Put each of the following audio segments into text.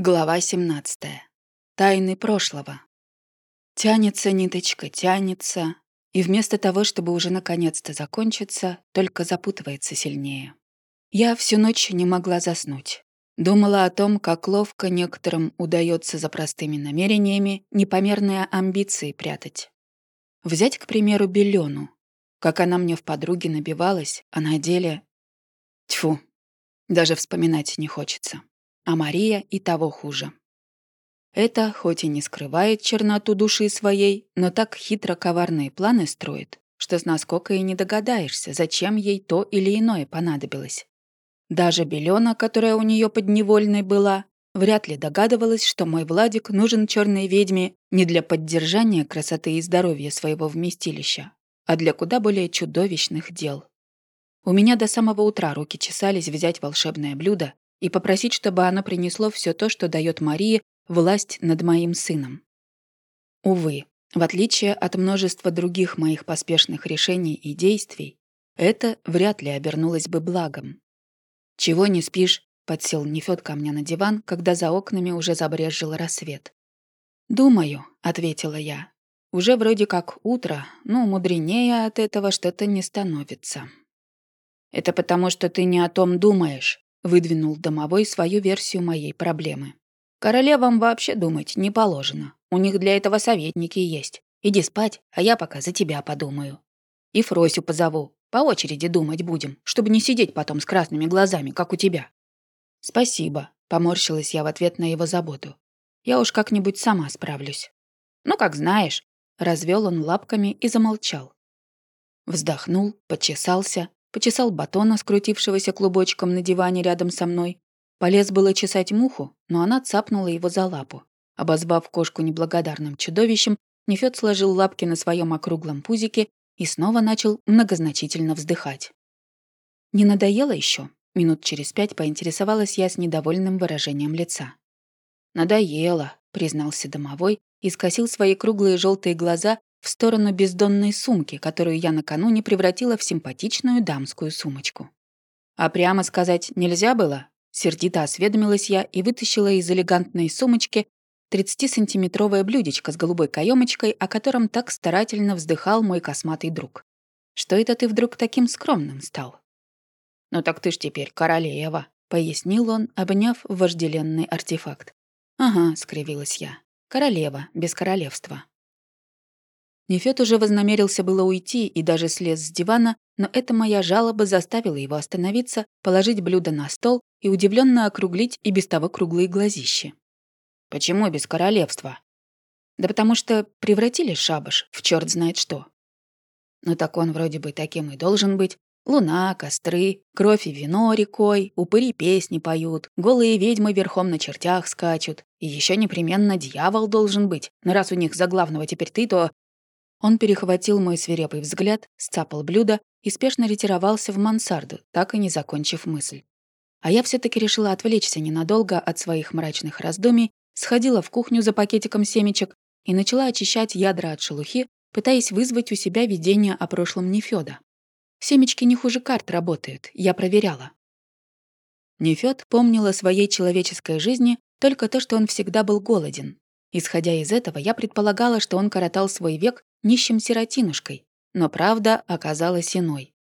Глава 17. Тайны прошлого. Тянется ниточка, тянется, и вместо того, чтобы уже наконец-то закончиться, только запутывается сильнее. Я всю ночь не могла заснуть. Думала о том, как ловко некоторым удается за простыми намерениями непомерные амбиции прятать. Взять, к примеру, Белену. Как она мне в подруге набивалась, а на деле... Тьфу, даже вспоминать не хочется а Мария и того хуже. Это хоть и не скрывает черноту души своей, но так хитро коварные планы строит, что с наскока и не догадаешься, зачем ей то или иное понадобилось. Даже Белена, которая у нее подневольной была, вряд ли догадывалась, что мой Владик нужен черной ведьме не для поддержания красоты и здоровья своего вместилища, а для куда более чудовищных дел. У меня до самого утра руки чесались взять волшебное блюдо и попросить, чтобы оно принесло все то, что дает Марии власть над моим сыном. Увы, в отличие от множества других моих поспешных решений и действий, это вряд ли обернулось бы благом. «Чего не спишь?» — подсел Нефёд ко мне на диван, когда за окнами уже забрезжил рассвет. «Думаю», — ответила я. «Уже вроде как утро, но мудренее от этого что-то не становится». «Это потому, что ты не о том думаешь», выдвинул домовой свою версию моей проблемы. Королевам вообще думать не положено. У них для этого советники есть. Иди спать, а я пока за тебя подумаю. И Фросю позову. По очереди думать будем, чтобы не сидеть потом с красными глазами, как у тебя. Спасибо, поморщилась я в ответ на его заботу. Я уж как-нибудь сама справлюсь. Ну, как знаешь. Развел он лапками и замолчал. Вздохнул, почесался, почесал батона, скрутившегося клубочком на диване рядом со мной. Полез было чесать муху, но она цапнула его за лапу. Обозвав кошку неблагодарным чудовищем, Нефёд сложил лапки на своем округлом пузике и снова начал многозначительно вздыхать. «Не надоело еще? Минут через пять поинтересовалась я с недовольным выражением лица. «Надоело», — признался домовой и скосил свои круглые желтые глаза в сторону бездонной сумки, которую я накануне превратила в симпатичную дамскую сумочку. А прямо сказать нельзя было? Сердито осведомилась я и вытащила из элегантной сумочки 30-сантиметровое блюдечко с голубой каемочкой, о котором так старательно вздыхал мой косматый друг. «Что это ты вдруг таким скромным стал?» «Ну так ты ж теперь королева», — пояснил он, обняв вожделенный артефакт. «Ага», — скривилась я. «Королева, без королевства. Нефёд уже вознамерился было уйти и даже слез с дивана, но эта моя жалоба заставила его остановиться, положить блюдо на стол и удивленно округлить и без того круглые глазищи. «Почему без королевства?» «Да потому что превратили шабаш в черт знает что». «Ну так он вроде бы таким и должен быть. Луна, костры, кровь и вино рекой, упыри песни поют, голые ведьмы верхом на чертях скачут. И еще непременно дьявол должен быть. Но раз у них за главного теперь ты, то он перехватил мой свирепый взгляд, сцапал блюдо и спешно ретировался в мансарду, так и не закончив мысль. А я все таки решила отвлечься ненадолго от своих мрачных раздумий, сходила в кухню за пакетиком семечек и начала очищать ядра от шелухи, пытаясь вызвать у себя видение о прошлом Нефёда. Семечки не хуже карт работают, я проверяла. Нефёд помнил о своей человеческой жизни только то, что он всегда был голоден. Исходя из этого, я предполагала, что он коротал свой век нищим сиротинушкой, но правда оказалась иной.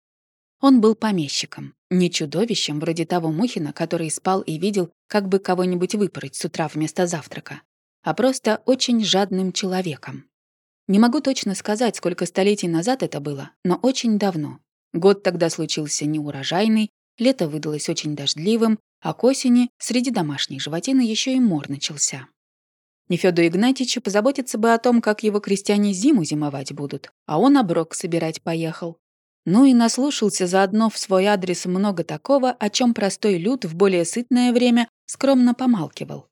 Он был помещиком, не чудовищем вроде того Мухина, который спал и видел, как бы кого-нибудь выпороть с утра вместо завтрака, а просто очень жадным человеком. Не могу точно сказать, сколько столетий назад это было, но очень давно. Год тогда случился неурожайный, лето выдалось очень дождливым, а к осени среди домашней животины еще и мор начался. Нефёду Игнатьичу позаботиться бы о том, как его крестьяне зиму зимовать будут, а он оброк собирать поехал. Ну и наслушался заодно в свой адрес много такого, о чем простой люд в более сытное время скромно помалкивал.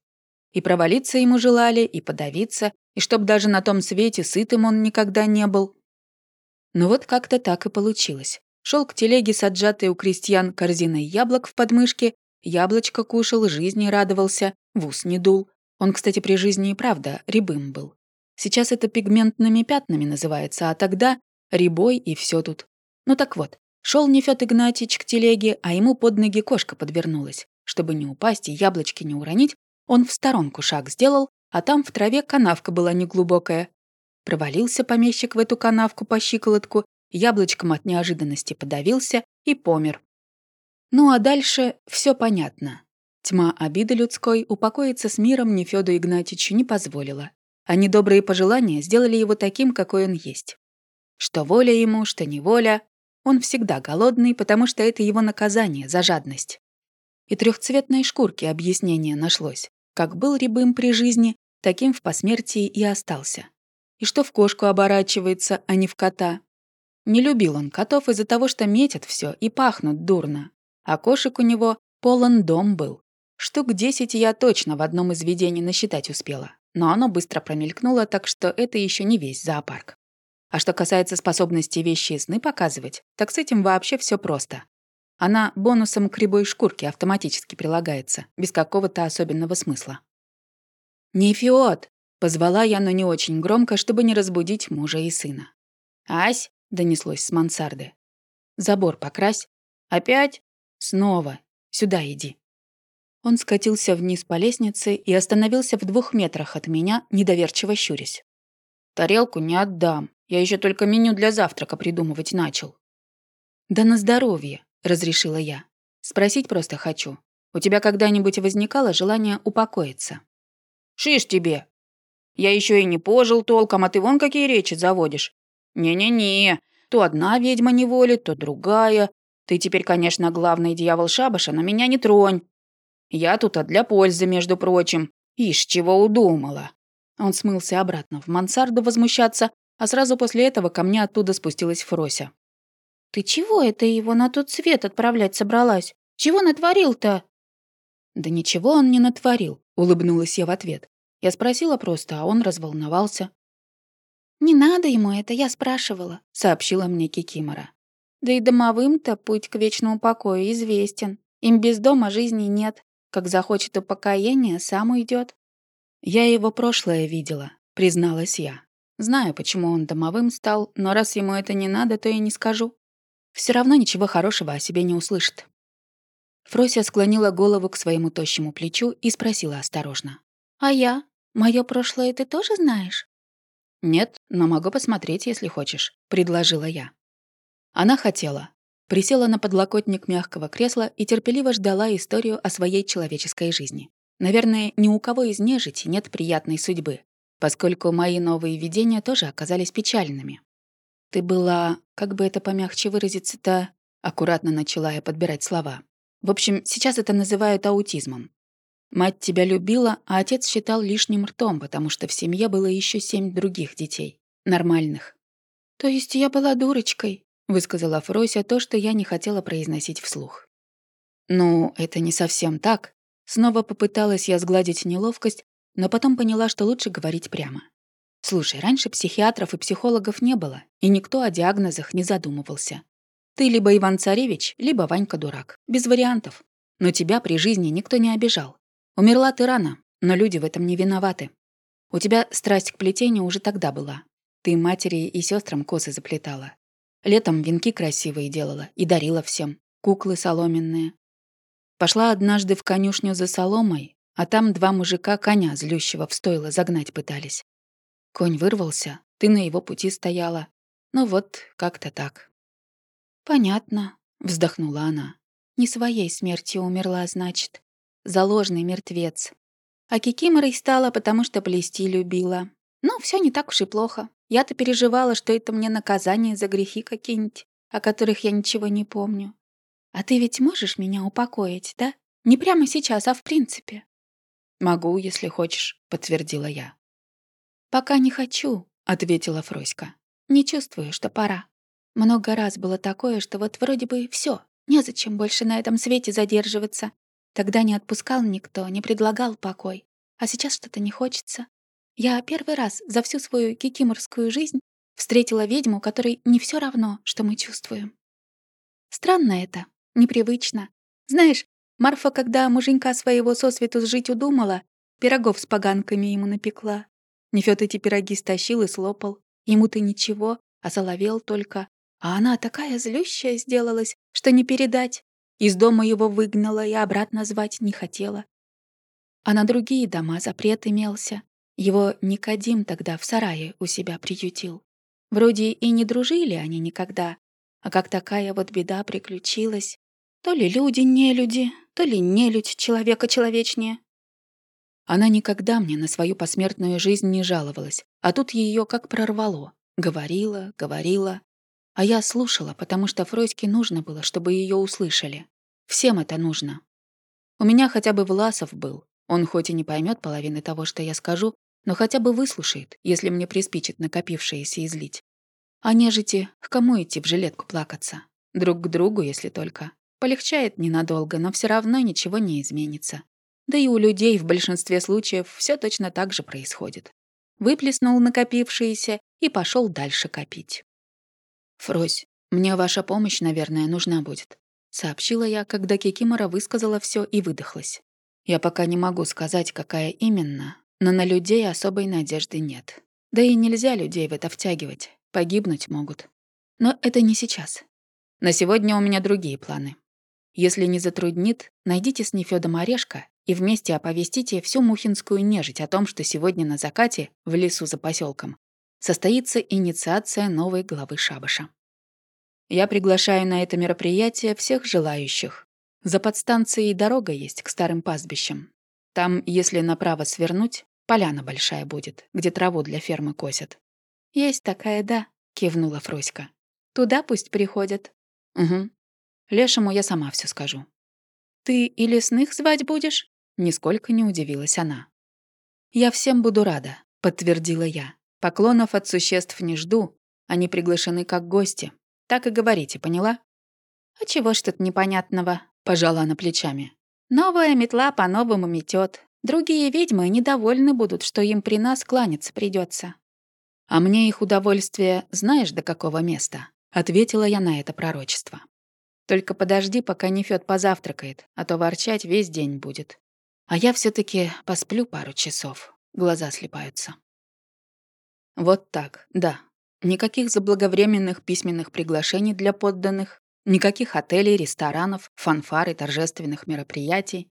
И провалиться ему желали, и подавиться, и чтоб даже на том свете сытым он никогда не был. Но вот как-то так и получилось. Шел к телеге с отжатой у крестьян корзиной яблок в подмышке, яблочко кушал, жизни радовался, в ус не дул. Он, кстати, при жизни и правда рябым был. Сейчас это пигментными пятнами называется, а тогда рябой и все тут. Ну так вот, шел Нефёд Игнатьич к телеге, а ему под ноги кошка подвернулась. Чтобы не упасть и яблочки не уронить, Он в сторонку шаг сделал, а там в траве канавка была неглубокая. Провалился помещик в эту канавку по щиколотку, яблочком от неожиданности подавился и помер. Ну а дальше все понятно. Тьма обиды людской упокоиться с миром Нефёду Игнатьичу не позволила, а недобрые пожелания сделали его таким, какой он есть. Что воля ему, что неволя, он всегда голодный, потому что это его наказание за жадность. И трехцветной шкурке объяснение нашлось. Как был рябым при жизни, таким в посмертии и остался. И что в кошку оборачивается, а не в кота. Не любил он котов из-за того, что метят все и пахнут дурно. А кошек у него полон дом был. Штук десять я точно в одном из видений насчитать успела. Но оно быстро промелькнуло, так что это еще не весь зоопарк. А что касается способности вещи и сны показывать, так с этим вообще все просто. Она бонусом к рябой шкурке автоматически прилагается, без какого-то особенного смысла. «Нефиот!» — позвала я, но не очень громко, чтобы не разбудить мужа и сына. «Ась!» — донеслось с мансарды. «Забор покрась». «Опять?» «Снова. Сюда иди». Он скатился вниз по лестнице и остановился в двух метрах от меня, недоверчиво щурясь. «Тарелку не отдам. Я еще только меню для завтрака придумывать начал». «Да на здоровье», — разрешила я. «Спросить просто хочу. У тебя когда-нибудь возникало желание упокоиться?» «Шиш тебе! Я еще и не пожил толком, а ты вон какие речи заводишь. Не-не-не, то одна ведьма не волит, то другая. Ты теперь, конечно, главный дьявол шабаша, но меня не тронь. Я тут а для пользы, между прочим. Ишь, чего удумала». Он смылся обратно в мансарду возмущаться, а сразу после этого ко мне оттуда спустилась Фрося. «Ты чего это его на тот свет отправлять собралась? Чего натворил-то?» «Да ничего он не натворил», — улыбнулась я в ответ. Я спросила просто, а он разволновался. «Не надо ему это, я спрашивала», — сообщила мне Кикимора. «Да и домовым-то путь к вечному покою известен. Им без дома жизни нет. Как захочет упокоения, сам уйдет. «Я его прошлое видела», — призналась я. Знаю, почему он домовым стал, но раз ему это не надо, то и не скажу. Все равно ничего хорошего о себе не услышит. Фрося склонила голову к своему тощему плечу и спросила осторожно. «А я? Мое прошлое ты тоже знаешь?» «Нет, но могу посмотреть, если хочешь», — предложила я. Она хотела. Присела на подлокотник мягкого кресла и терпеливо ждала историю о своей человеческой жизни. Наверное, ни у кого из нежити нет приятной судьбы, поскольку мои новые видения тоже оказались печальными. Ты была, как бы это помягче выразиться-то, аккуратно начала я подбирать слова. В общем, сейчас это называют аутизмом. Мать тебя любила, а отец считал лишним ртом, потому что в семье было еще семь других детей. Нормальных. «То есть я была дурочкой?» — высказала Фрося то, что я не хотела произносить вслух. «Ну, это не совсем так». Снова попыталась я сгладить неловкость, но потом поняла, что лучше говорить прямо. Слушай, раньше психиатров и психологов не было, и никто о диагнозах не задумывался. Ты либо Иван-Царевич, либо Ванька-дурак. Без вариантов. Но тебя при жизни никто не обижал. Умерла ты рано, но люди в этом не виноваты. У тебя страсть к плетению уже тогда была. Ты матери и сестрам косы заплетала. Летом венки красивые делала и дарила всем. Куклы соломенные. Пошла однажды в конюшню за соломой, а там два мужика коня злющего в стойло загнать пытались. Конь вырвался, ты на его пути стояла. Ну вот, как-то так. «Понятно», — вздохнула она. «Не своей смертью умерла, значит. Заложный мертвец. А кикиморой стала, потому что плести любила. Ну, все не так уж и плохо. Я-то переживала, что это мне наказание за грехи какие-нибудь, о которых я ничего не помню. А ты ведь можешь меня упокоить, да? Не прямо сейчас, а в принципе. «Могу, если хочешь», — подтвердила я. «Пока не хочу», — ответила Фроська. «Не чувствую, что пора. Много раз было такое, что вот вроде бы все, незачем больше на этом свете задерживаться. Тогда не отпускал никто, не предлагал покой. А сейчас что-то не хочется. Я первый раз за всю свою кикиморскую жизнь встретила ведьму, которой не все равно, что мы чувствуем. Странно это, непривычно. Знаешь, Марфа, когда муженька своего сосвету сжить удумала, пирогов с поганками ему напекла. Нефёд эти пироги стащил и слопал. Ему-то ничего, а соловел только. А она такая злющая сделалась, что не передать. Из дома его выгнала и обратно звать не хотела. А на другие дома запрет имелся. Его Никодим тогда в сарае у себя приютил. Вроде и не дружили они никогда, а как такая вот беда приключилась, то ли люди не люди, то ли не людь человека человечнее. Она никогда мне на свою посмертную жизнь не жаловалась, а тут ее как прорвало. Говорила, говорила. А я слушала, потому что Фроське нужно было, чтобы ее услышали. Всем это нужно. У меня хотя бы Власов был. Он хоть и не поймет половины того, что я скажу, но хотя бы выслушает, если мне приспичит накопившееся излить. А нежити, к кому идти в жилетку плакаться? Друг к другу, если только. Полегчает ненадолго, но все равно ничего не изменится. Да и у людей в большинстве случаев все точно так же происходит. Выплеснул накопившееся и пошел дальше копить. «Фрось, мне ваша помощь, наверное, нужна будет», — сообщила я, когда Кикимора высказала все и выдохлась. «Я пока не могу сказать, какая именно, но на людей особой надежды нет. Да и нельзя людей в это втягивать, погибнуть могут. Но это не сейчас. На сегодня у меня другие планы. Если не затруднит, найдите с Нефёдом Орешка и вместе оповестите всю мухинскую нежить о том, что сегодня на закате, в лесу за поселком, состоится инициация новой главы шабаша. Я приглашаю на это мероприятие всех желающих. За подстанцией дорога есть к старым пастбищам. Там, если направо свернуть, Поляна большая будет, где траву для фермы косят. Есть такая, да, кивнула Фроська. Туда пусть приходят. Угу. Лешему я сама все скажу. Ты и лесных звать будешь? Нисколько не удивилась она. Я всем буду рада, подтвердила я. Поклонов от существ не жду, они приглашены как гости. Так и говорите, поняла? А чего ж тут непонятного? Пожала она плечами. Новая метла по-новому метет. Другие ведьмы недовольны будут, что им при нас кланяться придется. А мне их удовольствие знаешь до какого места? Ответила я на это пророчество. Только подожди, пока Нефёд позавтракает, а то ворчать весь день будет. А я все таки посплю пару часов. Глаза слепаются. Вот так, да. Никаких заблаговременных письменных приглашений для подданных, никаких отелей, ресторанов, фанфар и торжественных мероприятий,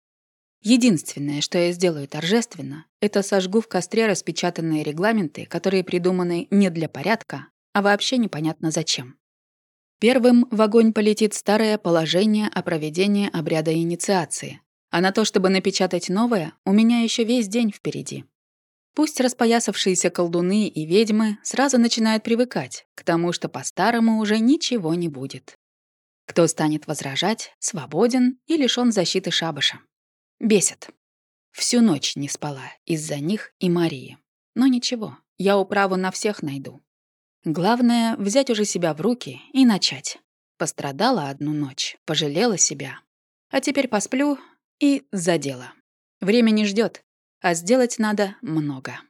Единственное, что я сделаю торжественно, это сожгу в костре распечатанные регламенты, которые придуманы не для порядка, а вообще непонятно зачем. Первым в огонь полетит старое положение о проведении обряда инициации, а на то, чтобы напечатать новое, у меня еще весь день впереди. Пусть распоясавшиеся колдуны и ведьмы сразу начинают привыкать к тому, что по-старому уже ничего не будет. Кто станет возражать, свободен и лишён защиты шабаша. Бесит. Всю ночь не спала из-за них и Марии. Но ничего, я управу на всех найду. Главное — взять уже себя в руки и начать. Пострадала одну ночь, пожалела себя. А теперь посплю и за дело. Время не ждет, а сделать надо много.